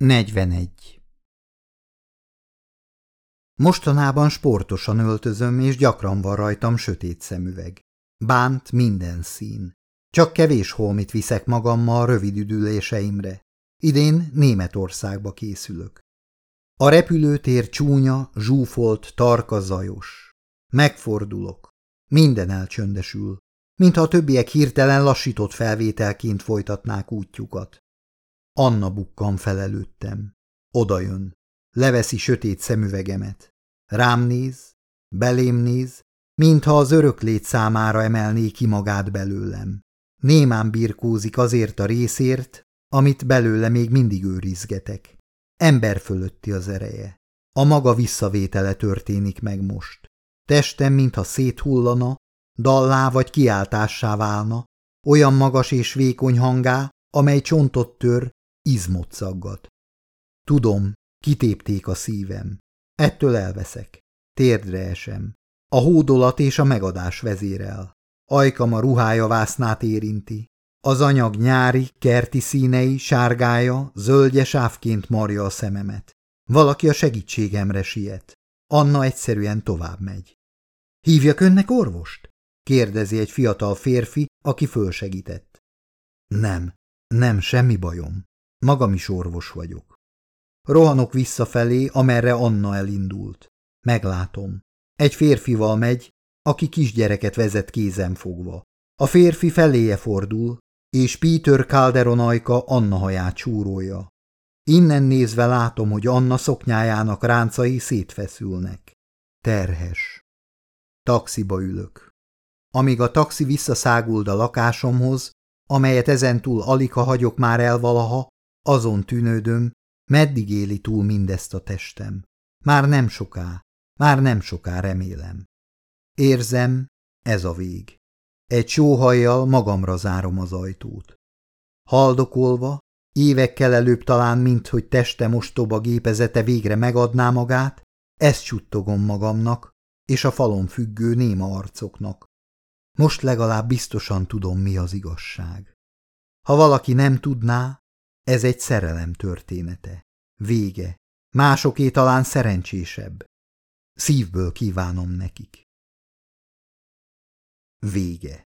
41. Mostanában sportosan öltözöm, és gyakran van rajtam sötét szemüveg. Bánt minden szín. Csak kevés holmit viszek magammal rövid üdüléseimre. Idén Németországba készülök. A repülőtér csúnya, zsúfolt, tarka zajos. Megfordulok. Minden elcsöndesül, mintha a többiek hirtelen lassított felvételként folytatnák útjukat. Anna bukkan felelőttem. Oda jön. Leveszi sötét szemüvegemet. Rám néz, belém néz, mintha az öröklét számára emelné ki magát belőlem. Némán birkózik azért a részért, amit belőle még mindig őrizgetek. Ember fölötti az ereje. A maga visszavétele történik meg most. Testem, mintha széthullana, dallá vagy kiáltássá válna, olyan magas és vékony hangá, amely csontot tör, izmot szaggat. Tudom, kitépték a szívem. Ettől elveszek. Térdre esem. A hódolat és a megadás vezérel. Ajkam a ruhája vásznát érinti. Az anyag nyári, kerti színei, sárgája, zöldje sávként marja a szememet. Valaki a segítségemre siet. Anna egyszerűen tovább megy. Hívjak önnek orvost? kérdezi egy fiatal férfi, aki fölsegített. Nem, nem, semmi bajom. Magam is orvos vagyok. Rohanok visszafelé, amerre Anna elindult. Meglátom. Egy férfival megy, aki kisgyereket vezet kézen fogva. A férfi feléje fordul, és Peter Calderon ajka Anna haját csúrója. Innen nézve látom, hogy Anna szoknyájának ráncai szétfeszülnek. Terhes. Taxiba ülök. Amíg a taxi visszaszáguld a lakásomhoz, amelyet ezentúl alig ha hagyok már el valaha, azon tűnődöm, meddig éli túl mindezt a testem. Már nem soká, már nem soká remélem. Érzem, ez a vég. Egy sóhajjal magamra zárom az ajtót. Haldokolva, évekkel előbb talán, mint hogy testem ostoba gépezete végre megadná magát, ezt csuttogom magamnak, és a falon függő néma arcoknak. Most legalább biztosan tudom, mi az igazság. Ha valaki nem tudná, ez egy szerelem története. Vége. Másoké talán szerencsésebb. Szívből kívánom nekik. Vége.